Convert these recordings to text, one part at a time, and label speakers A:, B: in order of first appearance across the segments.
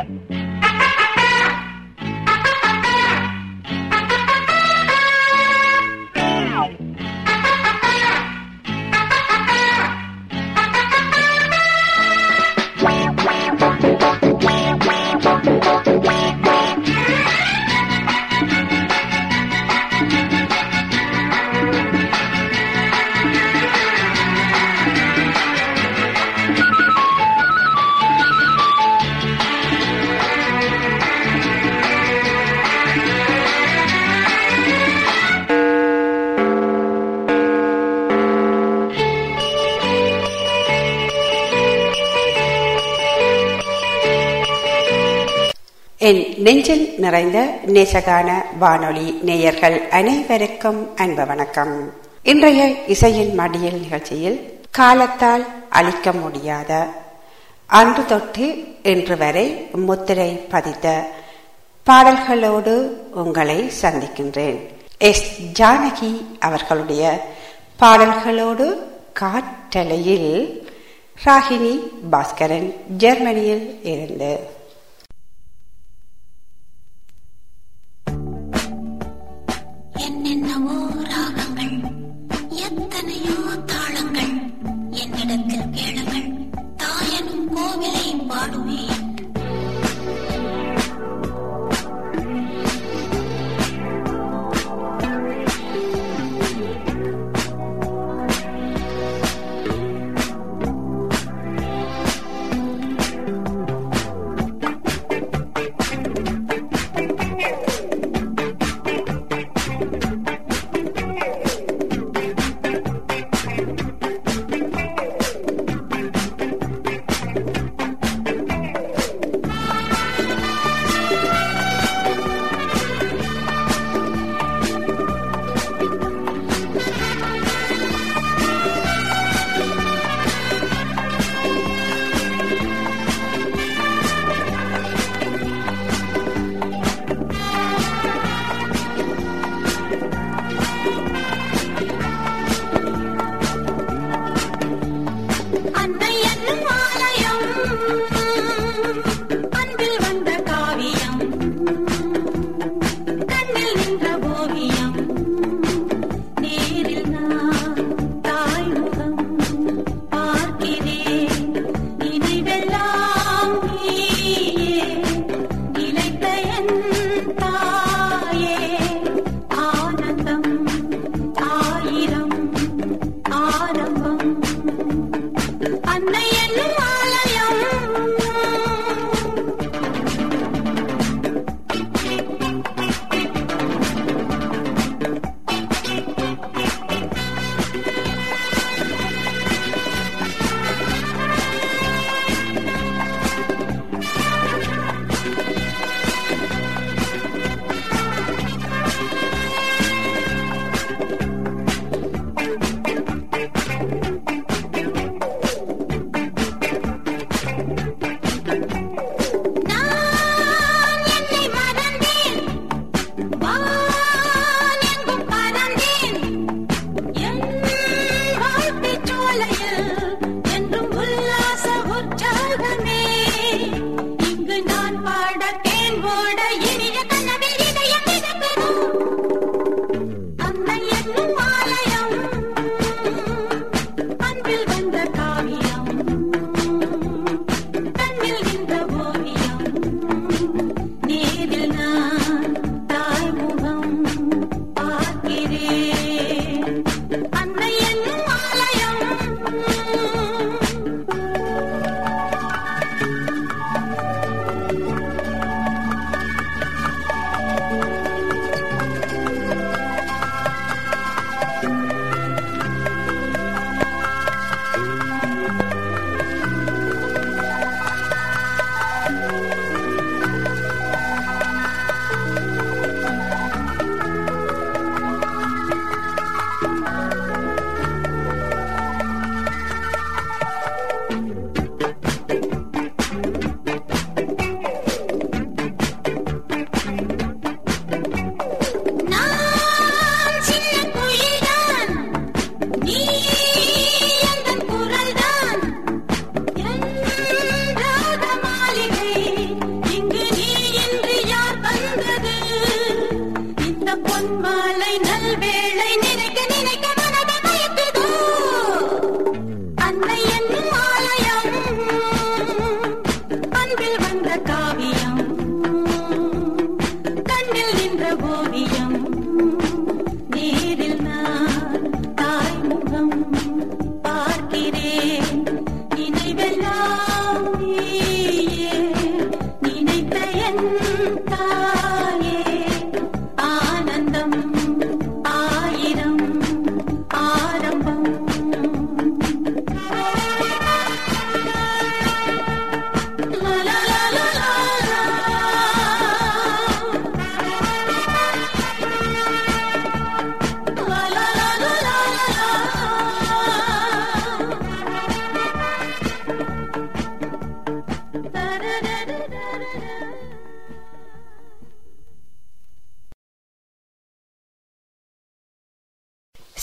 A: என் நெஞ்சில் நிறைந்த நேசகான வானொலி நேயர்கள் அனைவருக்கும் அன்பு வணக்கம். இன்றைய இசையின் மடியல் நிகழ்ச்சியில் காலத்தால் அழிக்க முடியாத அன்று தொட்டு இன்று வரை முத்திரை பதித்த பாடல்களோடு உங்களை சந்திக்கின்றேன். எஸ். ஜானகி அவர்களுடைய பாடல்களோடு காற்றலையில் ராகினி பாஸ்கரன் ஜெர்மனியில் இருந்து.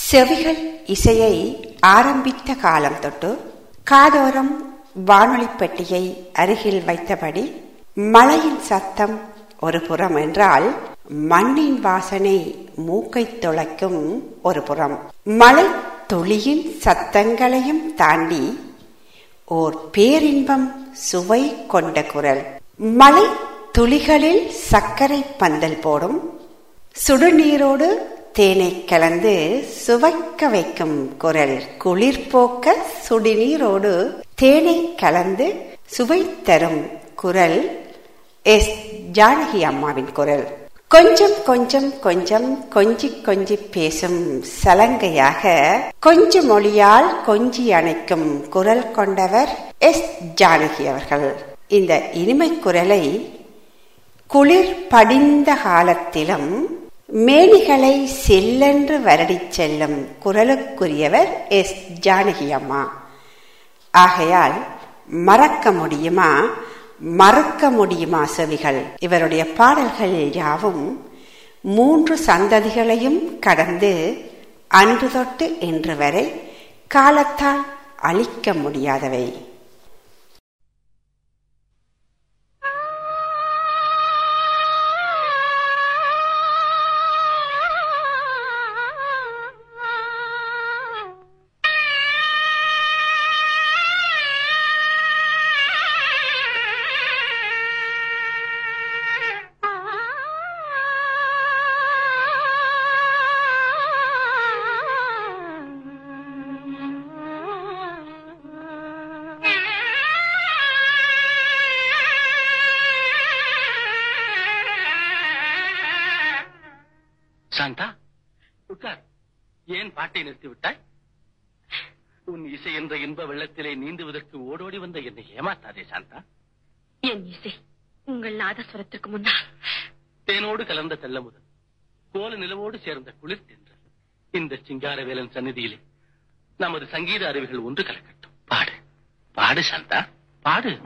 A: செவிகள் இசையை ஆரம்பித்த காலம் தொட்டு காதோரம் வானொலி பெட்டியை அருகில் வைத்தபடி மழையின் சத்தம் ஒரு புறம் என்றால் மண்ணின் வாசனை மூக்கை துளைக்கும் ஒரு புறம். மழை துளியின் சத்தங்களையும் தாண்டி ஓர் பேரின்பம் சுவை கொண்ட குரல். மழை துளிகளில் சர்க்கரை பந்தல் போடும். சுடுநீரோடு தேனை கலந்து சுவைக்க வைக்கும் குரல். குளிர் போக்க சுடிநீரோடு தேனை கலந்து சுவை தரும் குரல். எஸ். ஜானகி அம்மாவின் குரல். கொஞ்சம் கொஞ்சம் கொஞ்சம் கொஞ்சி கொஞ்சி பேசும் சலங்கையாக கொஞ்ச மொழியால் கொஞ்சி அணைக்கும் குரல் கொண்டவர் எஸ். ஜானகி அவர்கள். இந்த இனிமை குரலை குளிர் படிந்த காலத்திலும் மேனிகளை செல்லென்று வரடி செல்லும் குரலுக்குரியவர் எஸ். ஜானகி அம்மா ஆகையால் மறக்க முடியுமா? மறக்க முடியுமா செவிகள்? இவருடைய பாடல்கள் யாவும் மூன்று சந்ததிகளையும் கடந்து அன்று தொட்டு இன்று வரை காலத்தால் அழிக்க முடியாதவை.
B: சாந்தா உட்கார். ஏன் பாட்டை நிறுத்தி விட்டாய் உன் இசை என்ற இன்ப வெள்ளத்திலே நீந்துவதற்கு ஓடோடி வந்த என்னை ஏமாத்தாதே சாந்தா.
C: என் இசை உங்கள் நாதஸ்வரத்திற்கு முன்னால்.
B: தேனோடு கலந்த தெல்லமுதல் கோல நிலவோடு சேர்ந்த குளிர் தென்றல். இந்த சிங்காரவேலன் சந்நிதியிலே நமது சங்கீத அறிவுகள் ஒன்று கலக்கட்டும். பாடு. பாடு சாந்தா. பாடு.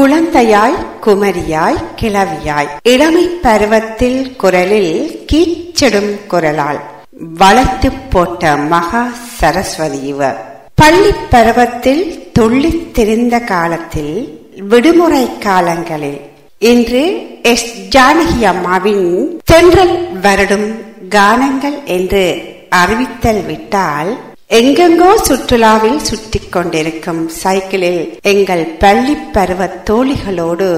A: குழந்தையாய் குமரியாய் கிளவியாய் இளமை பருவத்தில் குரலில் கீச்செடும் குரலால் வளைத்து போட்ட மகா சரஸ்வதி இவர். பள்ளி பருவத்தில் துள்ளித் திரிந்த காலத்தில் விடுமுறை காலங்களில் இன்று எஸ். ஜானகி அம்மாவின் தென்றல் வருடும் கானங்கள் என்று அறிவித்தல் விட்டால் எங்கெங்கோ சுற்றுலாவில் சுற்றி கொண்டிருக்கும் சைக்கிளில் எங்கள் பள்ளி பருவ தோழிகளோடு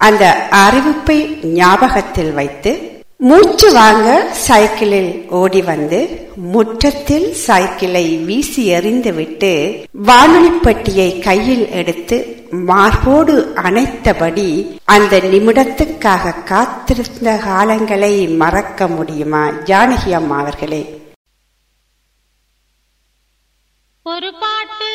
A: அந்த அறிவிப்பை ஞாபகத்தில் வைத்து மூச்சு வாங்க சைக்கிளில் ஓடி வந்து முற்றத்தில் சைக்கிளை வீசி எறிந்துவிட்டு வானொலி பெட்டியை கையில் எடுத்து மார்போடு அணைத்தபடி அந்த நிமிடத்துக்காக காத்திருந்த காலங்களை மறக்க முடியுமா ஜானகி அம்மா அவர்களே?
D: ஒரு பாட்டு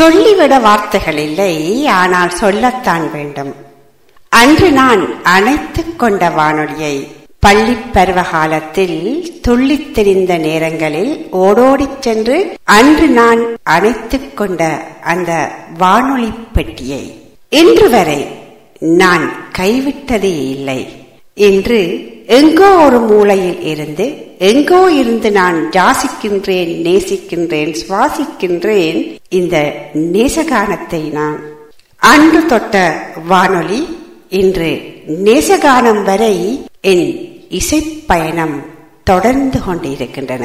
A: சொல்லிவிட வார்த்தைகள் இல்லை ஆனால் சொல்லத்தான் வேண்டும். அன்று நான் அணைத்து கொண்ட வானொலியை பள்ளி பருவ காலத்தில் துள்ளித் தெரிந்த நேரங்களில் ஓடோடிச் சென்று அன்று நான் அணைத்துக் கொண்ட அந்த வானொலி பெட்டியை இன்று வரை நான் கைவிட்டதே இல்லை. என்று எங்கோ ஒரு மூலையில் இருந்து எங்கோ இருந்து நான் ஜாசிக்கின்றேன் நேசிக்கின்றேன் சுவாசிக்கின்றேன் இந்த நேசகானத்தை நான் அன்று தொட்ட வானொலி இன்று நேசகானம் வரை என் இசைப்பயணம் தொடர்ந்து கொண்டிருக்கின்றன.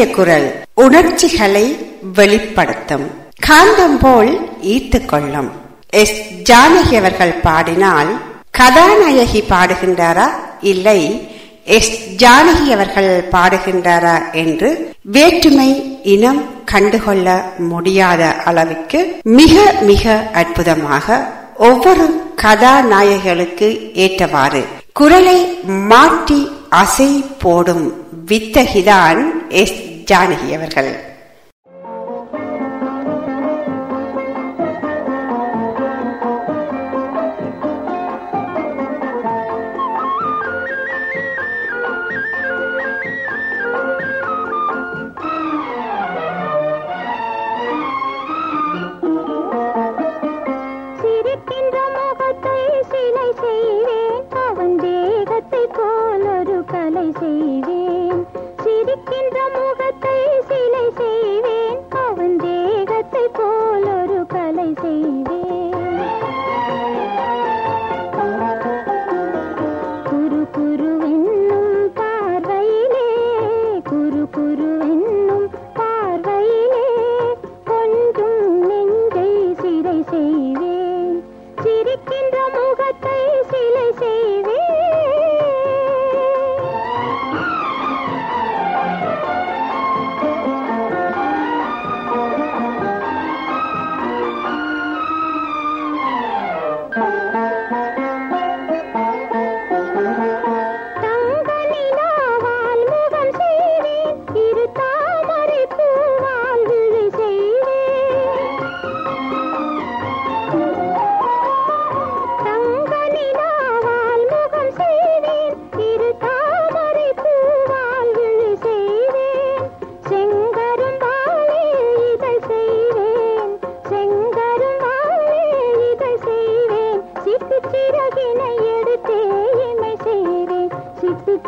A: இவருடைய குரல் உணர்ச்சிகளை வெளிப்படுத்தும். காந்தம் போல் ஈர்த்து கொள்ளும் எஸ். ஜானகி அவர்கள் பாடினால் கதாநாயகி பாடுகின்றாரா? இல்லை. எஸ். ஜானகி அவர்கள் பாடுகின்றாரா என்று வேற்றுமை இனம் கண்டுகொள்ள முடியாத அளவுக்கு மிக மிக அற்புதமாக ஒவ்வொரு கதாநாயகிகளுக்கு ஏற்றவாறு குரலை மாற்றி அசை போடும் வித்தகிதான் எஸ். ஜானகி அவர்கள்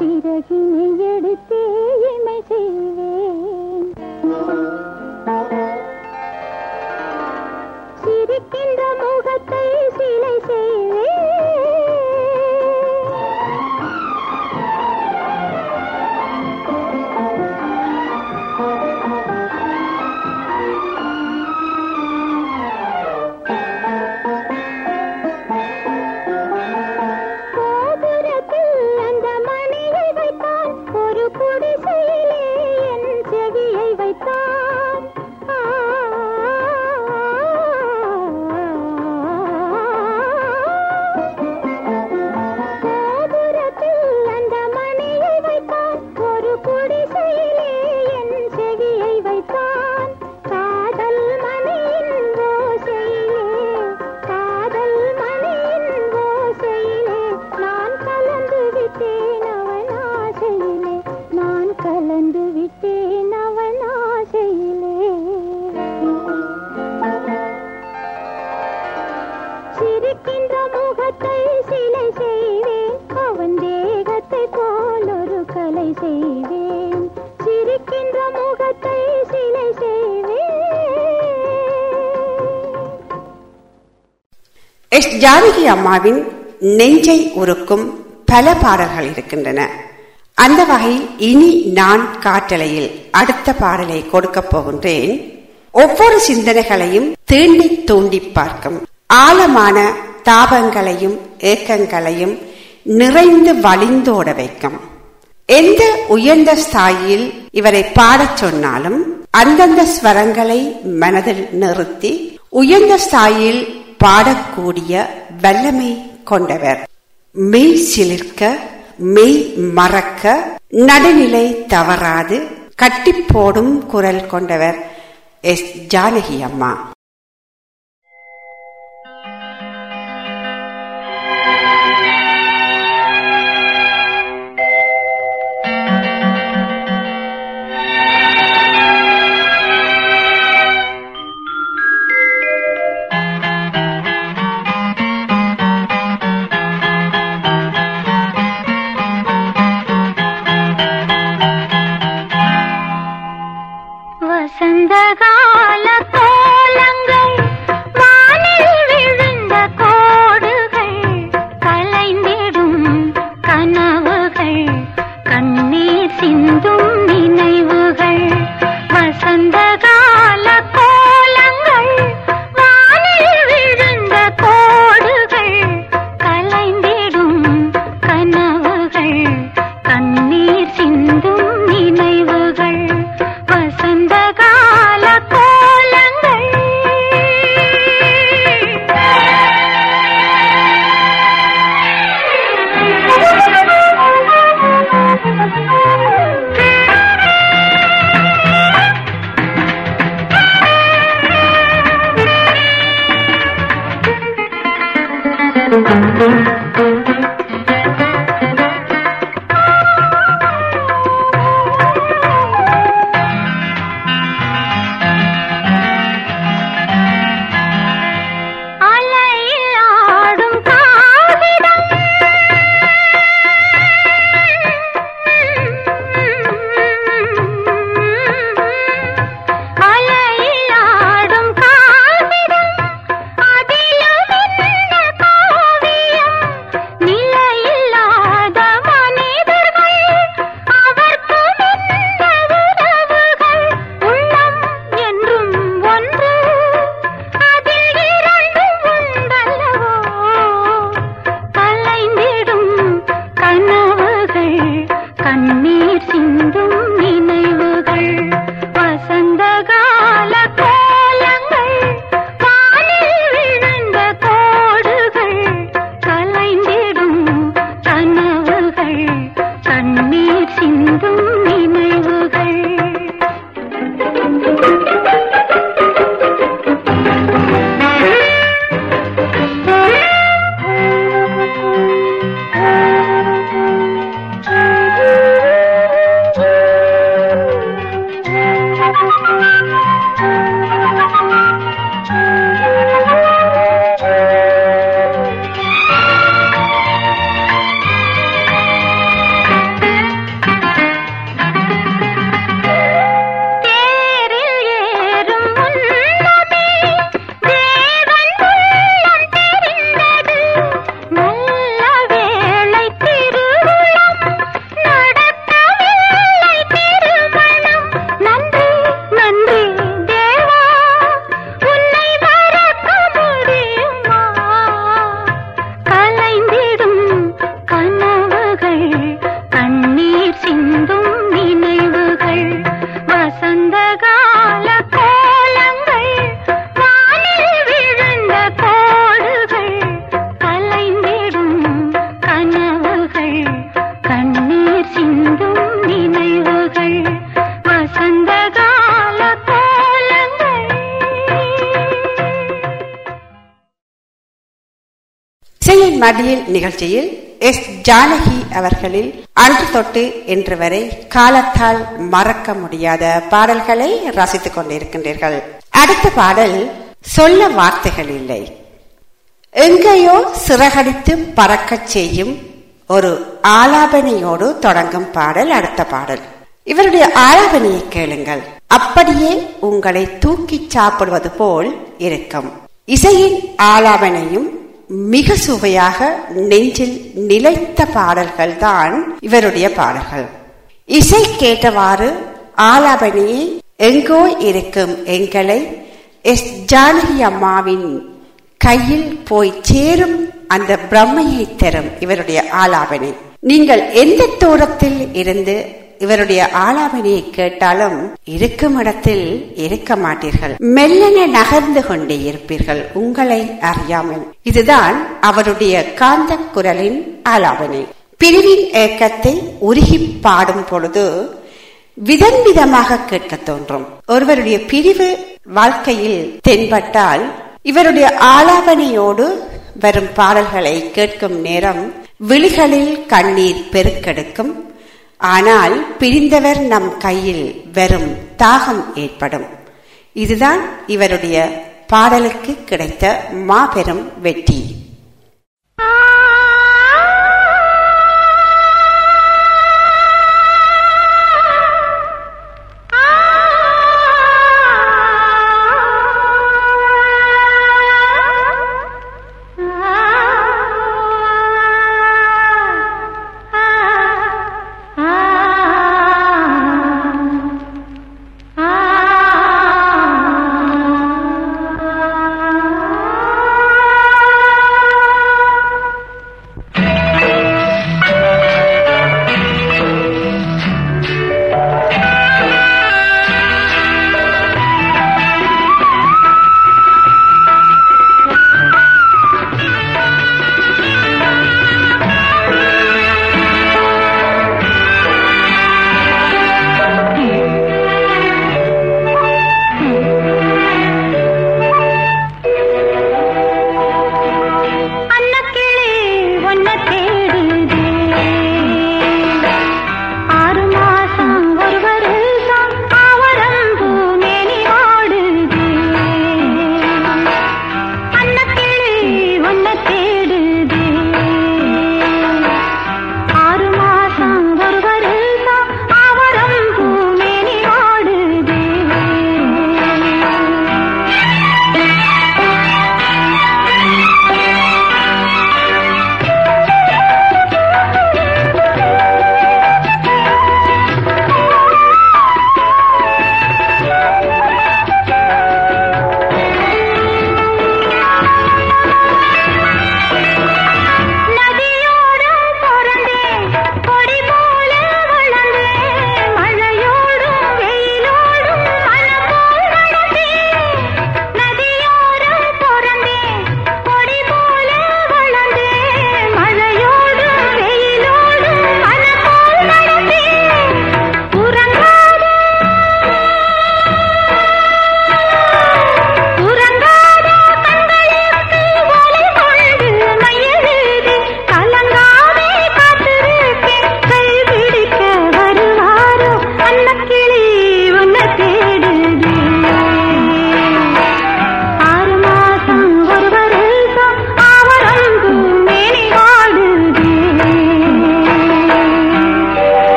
E: சிறகினை எடுத்தே
A: ஜானகி அம்மாவின் நெஞ்சை உருக்கும் பல பாடல்கள் இருக்கின்றன. அந்த வகையில் இனி நான் காட்டலையில் அடுத்த பாடலை கொடுக்கப் போகின்றேன். ஒவ்வொரு சிந்தனைகளையும் தீண்டி தூண்டி பார்க்கும். ஆழமான தாபங்களையும் ஏக்கங்களையும் நிறைந்து வழிந்தோட வைக்கும். எந்த உயர்ந்த ஸ்தாயில் இவரை பாடச் சொன்னாலும் அந்தந்த ஸ்வரங்களை மனதில் நிறுத்தி உயர்ந்த ஸ்தாயில் பாடக்கூடிய வல்லமை கொண்டவர். மெய் சிலிர்க்க மெய் மறக்க நடுநிலை தவறாது கட்டி போடும் குரல் கொண்டவர் எஸ். ஜானகி அம்மா நிகழ்ச்சியில் எஸ். ஜானகி அவர்களில் அன்று தொட்டு இன்று வரை காலத்தால் மறக்க முடியாத பாடல்களை ரசித்துக் கொண்டிருக்கின்றீர்கள். அடுத்த பாடல் சொல்ல வார்த்தைகள் இல்லை. எங்கேயோ சிறகடித்து பறக்கச் செய்யும் ஒரு ஆலாபனையோடு தொடங்கும் பாடல் அடுத்த பாடல். இவருடைய ஆலாபனையை கேளுங்கள். அப்படியே உங்களை தூக்கி சாப்பிடுவது போல் இருக்கும். இசையின் ஆலாபனையும் மிக சுவையாக நெஞ்சில் நிலைத்த பாடல்கள் தான் இவருடைய பாடல்கள். இசை கேட்டவாறு ஆலாபணியை எங்கோ இருக்கும் எங்களை எஸ் ஜானகி அம்மாவின் கையில் போய் சேரும் அந்த பிரம்மையை தரும் இவருடைய ஆலாபனை. நீங்கள் எந்த தூரத்தில் இருந்து இவருடைய ஆலாபனையை கேட்டாலும் இருக்கும் இடத்தில் இருக்க மாட்டீர்கள். மெல்லன நகர்ந்து கொண்டே இருப்பீர்கள் உங்களை அறியாமல். இதுதான் அவருடைய காந்த குரலின் ஆலாபனை பிரிவின் ஏக்கத்தை உருகி பாடும் பொழுது விதம் விதமாக கேட்க தோன்றும். ஒருவருடைய பிரிவு வாழ்க்கையில் தென்பட்டால் இவருடைய ஆலாபனையோடு வரும் பாடல்களை கேட்கும் நேரம் விழிகளில் கண்ணீர் பெருக்கெடுக்கும் ஆனால் பிரிந்தவர் நம் கையில் வெறும் தாகம் ஏற்படும். இதுதான் இவருடைய பாடலுக்கு கிடைத்த மாபெரும் வெற்றி.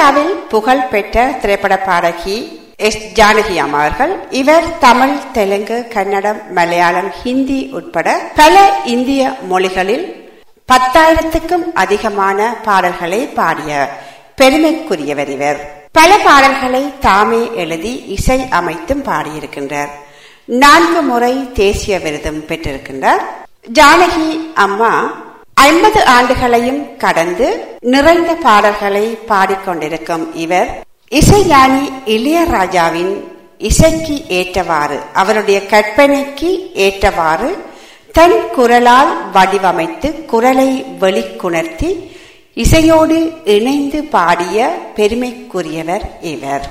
A: இந்தியாவில் புகழ் பெற்ற திரைப்பட பாடகி எஸ். ஜானகி அவர்கள் இவர் தமிழ் தெலுங்கு கன்னடம் மலையாளம் ஹிந்தி உட்பட பல இந்திய மொழிகளில் பத்தாயிரத்துக்கும் அதிகமான பாடல்களை பாடிய பெருமைக்குரியவர் இவர். பல பாடல்களை தாமே எழுதி இசை அமைத்தும் பாடியிருக்கின்றார். நான்கு முறை தேசிய விருதும் பெற்றிருக்கின்றார். ஜானகி அம்மா ஐம்பது ஆண்டுகளையும் கடந்து நிறைந்த பாடல்களை பாடிக்கொண்டிருக்கும் இவர் இசைஞானி இளையராஜாவின் இசைக்கு ஏற்றவாறு அவருடைய கற்பனைக்கு ஏற்றவாறு தன் குரலால் வடிவமைத்து குரலை வெளிக்குணர்த்தி இசையோடு இணைந்து பாடிய பெருமைக்குரியவர் இவர்.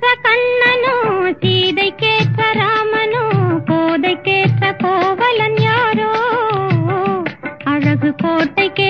E: ராதைக்கேற்ற கண்ணனோ சீதைக்கேற்ற ராமனோ கோதைக்கேற்ற கோவலன் யாரோ அழகு கோட்டைக்கேற்ற காவலன்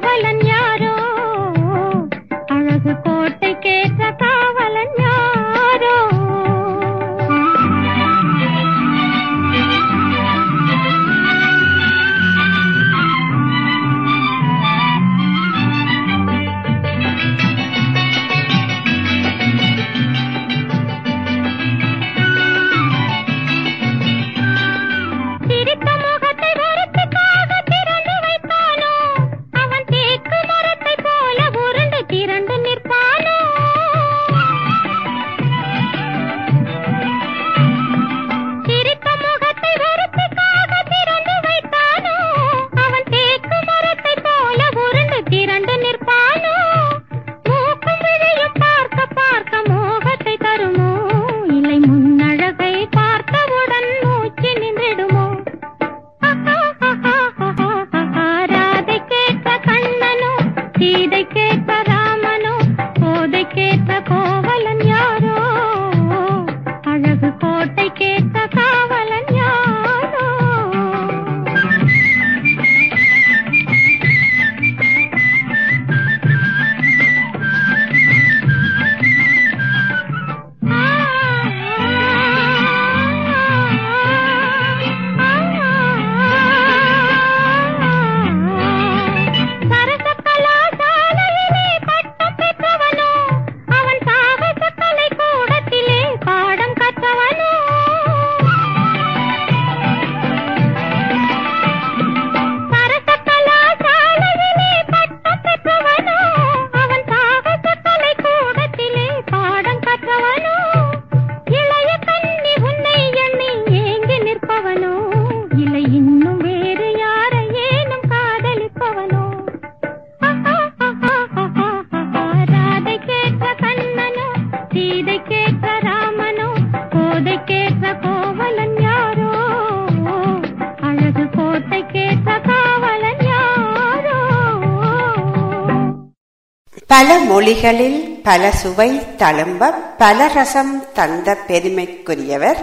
E: பல
A: மொழிகளில் பல சுவை தழும்ப பல ரசம் தந்த பெருமைக்குரியவர்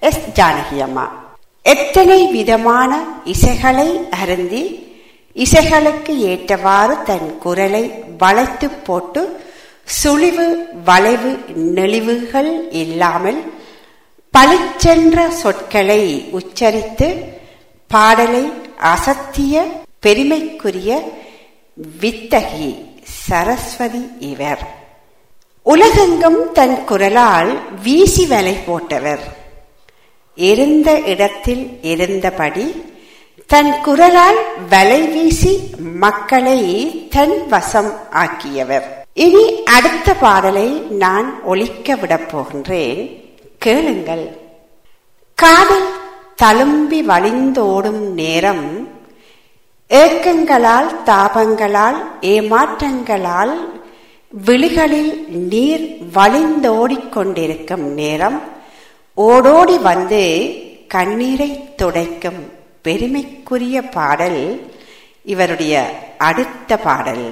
A: எஸ் ஜானகி அம்மா. எத்தனை விதமான இசைகளை அருந்தி இசைகளுக்கு ஏற்றவாறு தன் குரலை வளைத்து போட்டு சுழிவு வளைவு நெளிவுகள் இல்லாமல் பளிச்சென்ற சொற்களை உச்சரித்து பாடலை அசத்திய பெருமைக்குரிய வித்தகி சரஸ்வதி இவர். உலகெங்கும் தன் குரலால் வீசி வலை போட்டவர். இருந்த இடத்தில் இருந்தபடி தன் குரலால் வலை வீசி மக்களை தன் வசம் ஆக்கியவர்.
D: இனி அடுத்த பாடலை நான் ஒழிக்க விடப் போகின்றேன். கேளுங்கள். காதல் தழும்பி வழிந்தோடும் நேரம் ஏக்கங்களால் தாபங்களால் ஏமாற்றங்களால் விழிகளில் நீர் வழிந்தோடிக்கொண்டிருக்கும் நேரம் ஓடோடி வந்து கண்ணீரை துடைக்கும் பெருமைக்குரிய பாடல் இவருடைய அடுத்த பாடல்.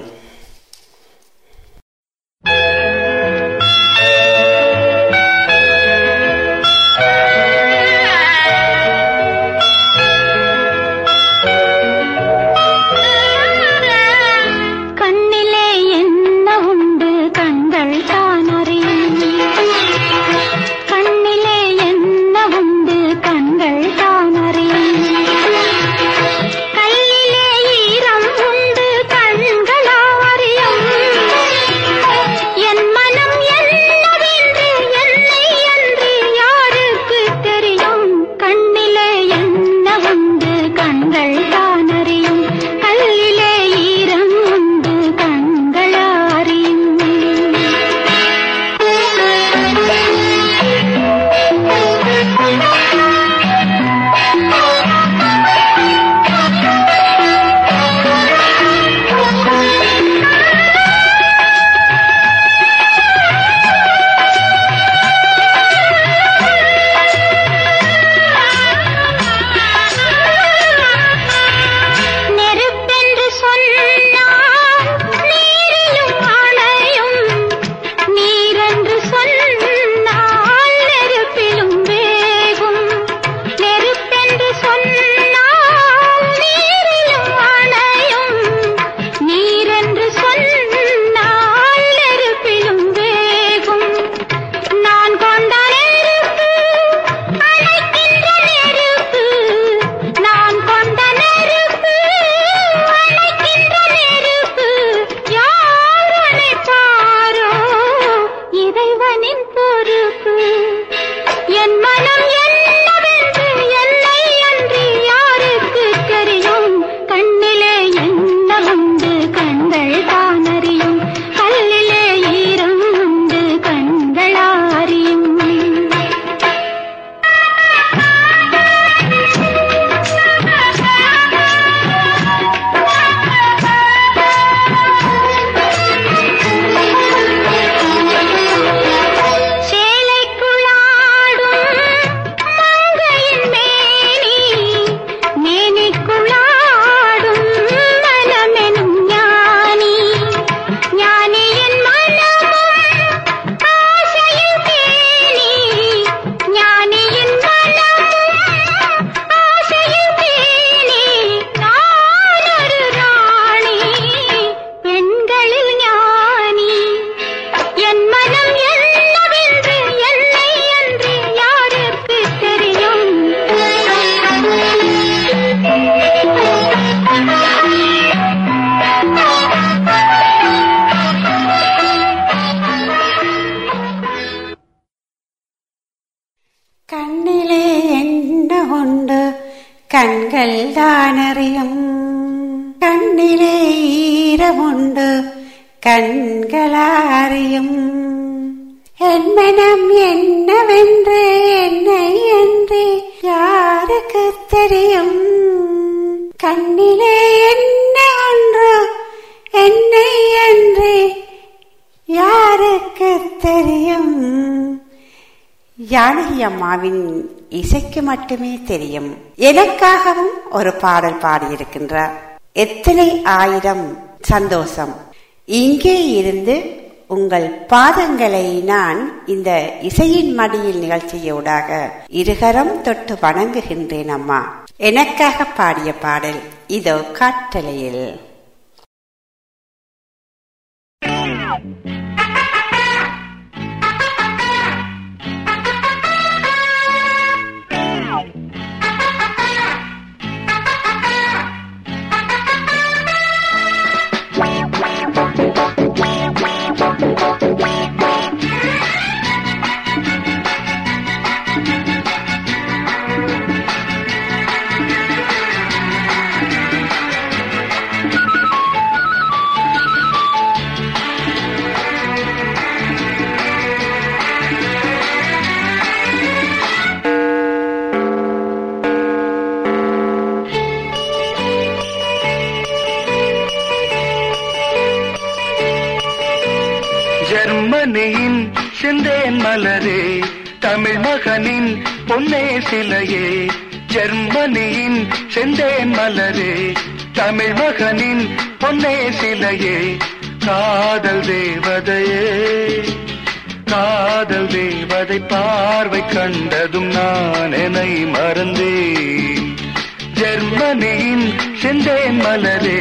D: கண்களாரியும். என் மனம் என்னவென்று என்னை என்று யாருக்கு தெரியும்? கண்ணிலே என்ன ஒன்று என்னை என்று யாருக்கு தெரியும்? ஜானகி அம்மாவின் இசைக்கு மட்டுமே தெரியும். எனக்காகவும் ஒரு பாடல் பாடியிருக்கின்றார். எத்தனை ஆயிரம் சந்தோஷம். இங்கே இருந்து உங்கள் பாதங்களை நான் இந்த இசையின் மடியில் நிகழ்ச்சியோடாக இருகரம் தொட்டு வணங்குகின்றேன் அம்மா. எனக்காக பாடிய பாடல் இதோ காட்டலையில்
F: மலரே தமிழ் மகனின் பொன்னே சிலையே ஜெர்மனியின் செந்தேன் மலரே தமிழ் மகனின் பொன்னே சிலையே காதல் தேவதையே காதல் தேவதை பார்வை கண்டதும் நான் என்னை மறந்தேன். ஜெர்மனியின் செந்தேன் மலரே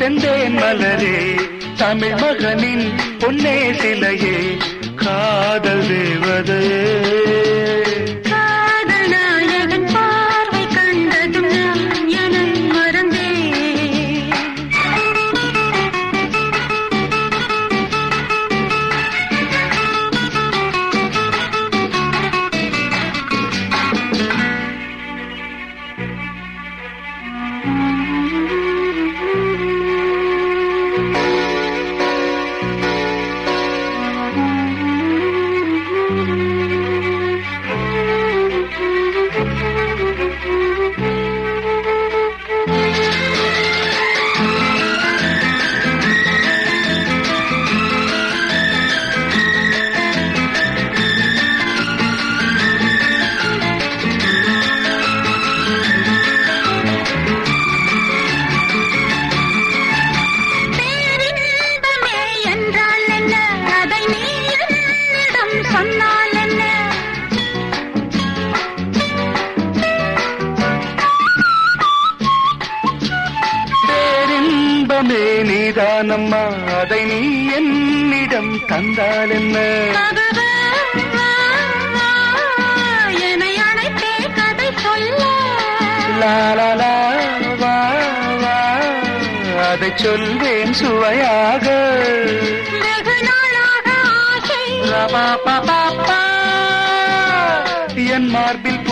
E: செந்தேன்
F: மலரே தமிழ் மகனின் பொன்னே சிலையே காதல் தேவதே.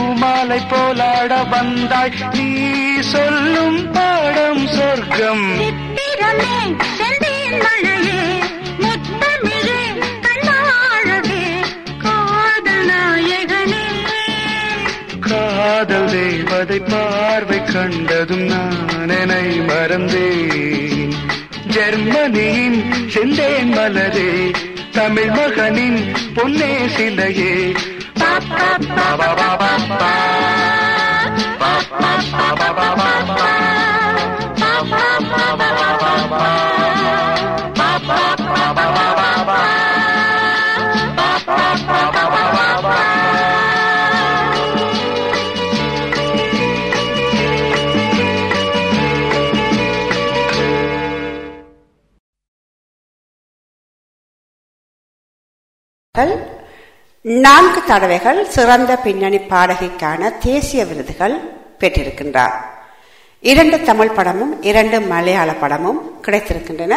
F: பூமாலை போலாட வந்தாய். நீ சொல்லும் பாடம் சொர்க்கம்.
E: காதல்
F: தேவதை பார்வை கண்டதும் நான் என்னை மறந்தேன். ஜெர்மனியின் செந்தேன் மலரே தமிழ் மகனின் பொன்னே சிலையே Hello?
A: நான்கு தடவைகள் சிறந்த பின்னணி பாடகிக்கான தேசிய விருதுகள் பெற்றிருக்கின்றார். இரண்டு தமிழ் படமும் இரண்டு மலையாள படமும் கிடைத்திருக்கின்றன.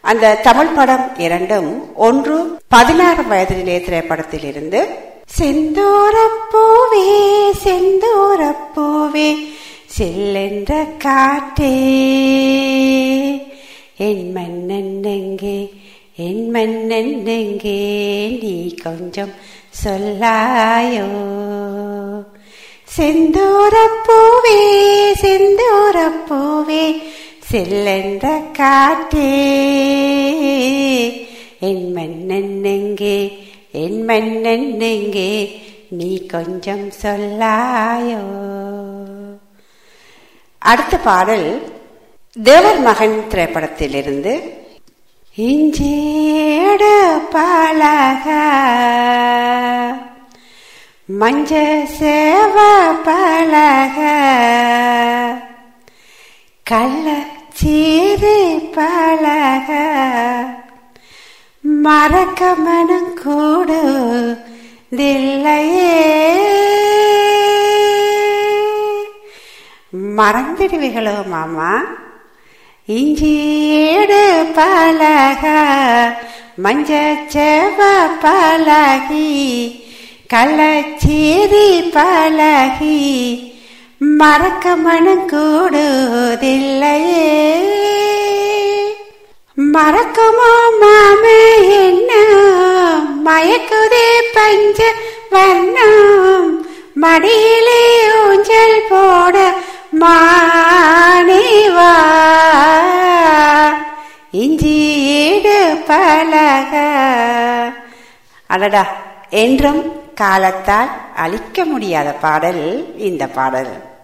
A: அந்த தமிழ் படம் இரண்டும் ஒன்று பதினாறு வயதிலே திரைப்படத்தில் இருந்து செந்தூரப்பூவே செந்தூரப்பூவே செல்லென்ற காட்டே என் மன்னன் எங்கே என் மன்னன் நீ கொஞ்சம் சொல்லாயோ. செந்தூரப்பூவே செந்தூரப்பூவே செல்லந்த காற்றே. என் மன்னன் என் மன்னன் நீ கொஞ்சம் சொல்லாயோ. அடுத்த பாடல் தேவர் மகன் திரைப்படத்திலிருந்து இஞ்சேடு பழக மஞ்ச சேவ பழக கள்ள சீரு பழக மறக்க மனம் கூடு தில்லையே. மறந்துடுவீர்களோ மாமா? இஞ்சியேடு பலக மஞ்சச்செவ பலகி கள்ளச்சேரி பலகி மறக்க மனம் கூடுதில்லையே. மறக்குமோ மாமே என்ன மயக்குதே பஞ்ச வர்ணம் மடியிலே ஊஞ்சல் போட மாணிவா இஞ்சீடு பலக. அடடா என்றும் காலத்தால் அழிக்க முடியாத பாடல் இந்த பாடல்.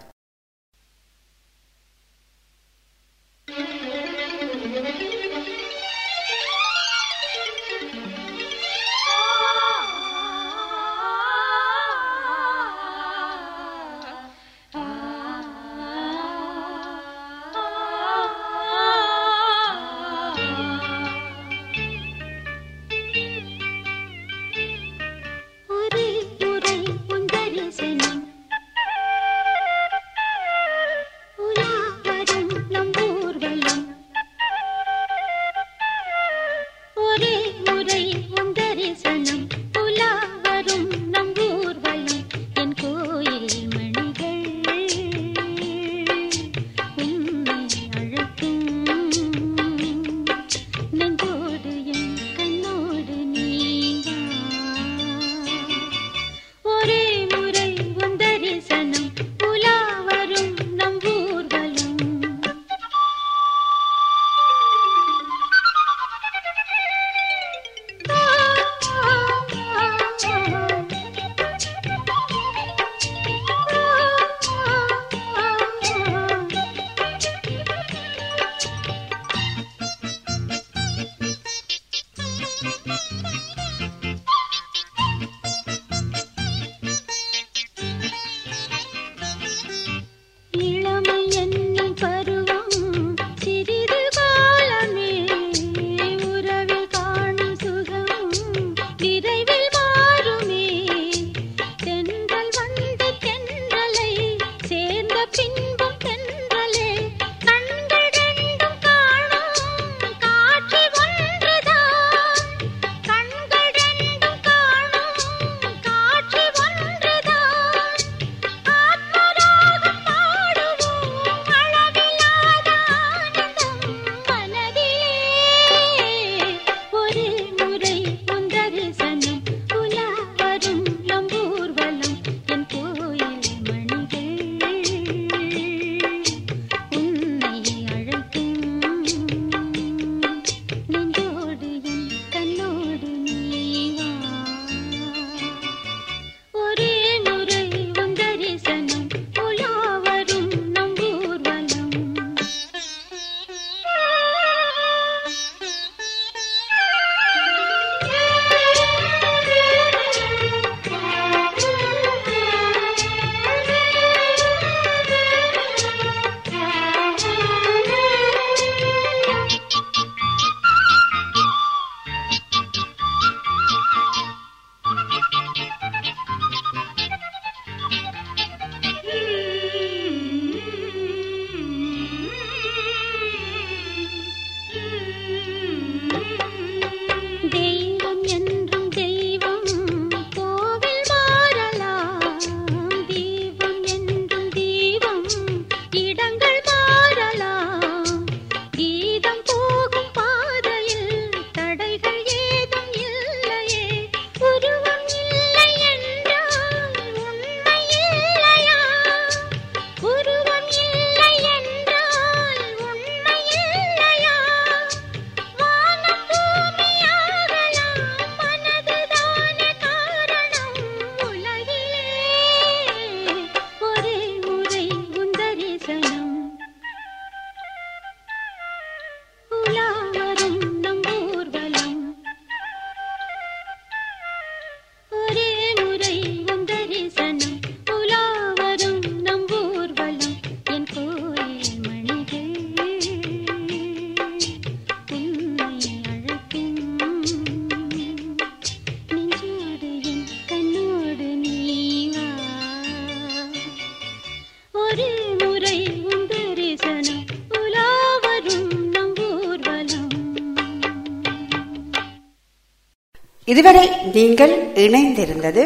D: இதுவரை நீங்கள் இணைந்திருந்தது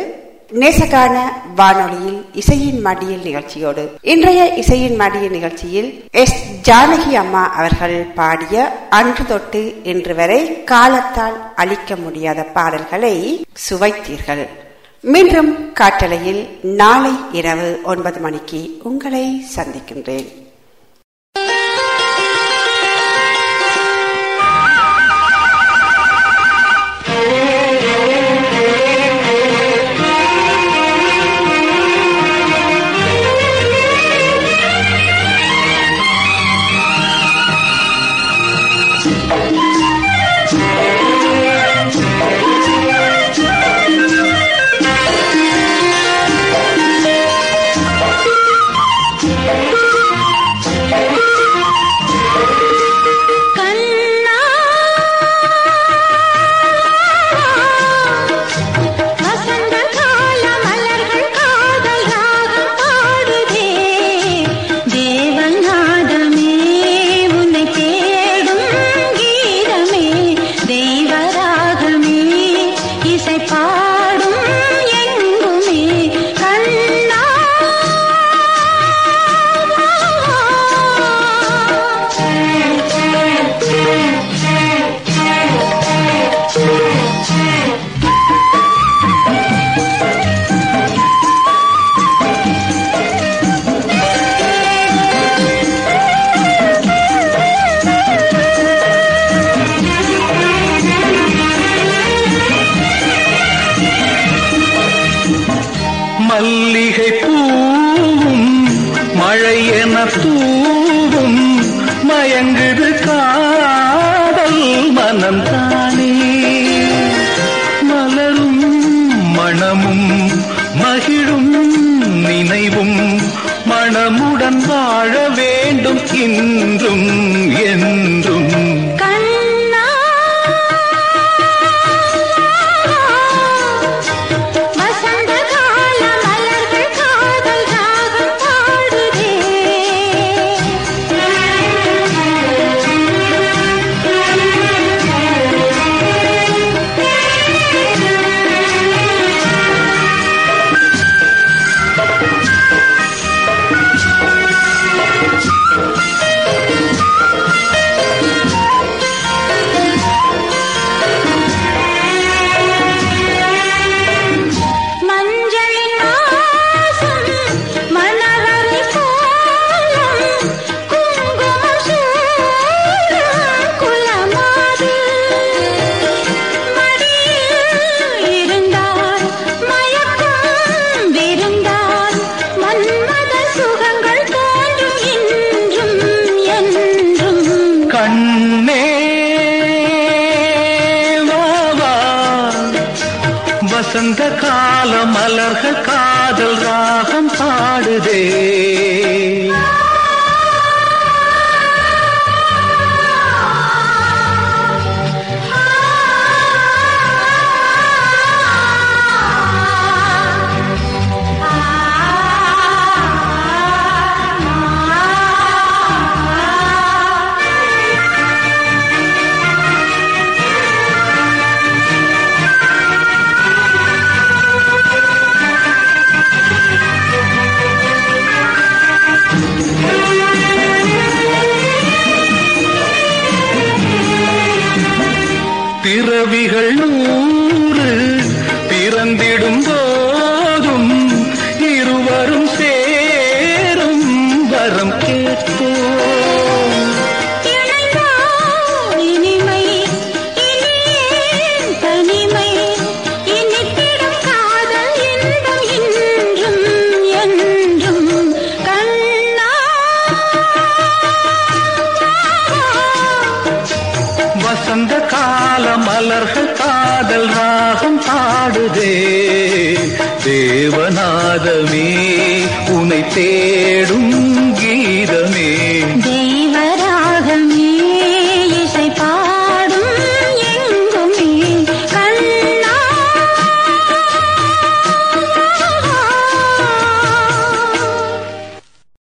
D: நேசகான வானொலியில் இசையின் மடியில் நிகழ்ச்சியோடு. இன்றைய இசையின் மடியில் நிகழ்ச்சியில் எஸ். ஜானகி அம்மா அவர்கள் பாடிய அன்று தொட்டு இன்று வரை காலத்தால் அழிக்க முடியாத பாடல்களை சுவைத்தீர்கள். மீண்டும் காட்டலையில் நாளை இரவு ஒன்பது மணிக்கு உங்களை சந்திக்கின்றேன்.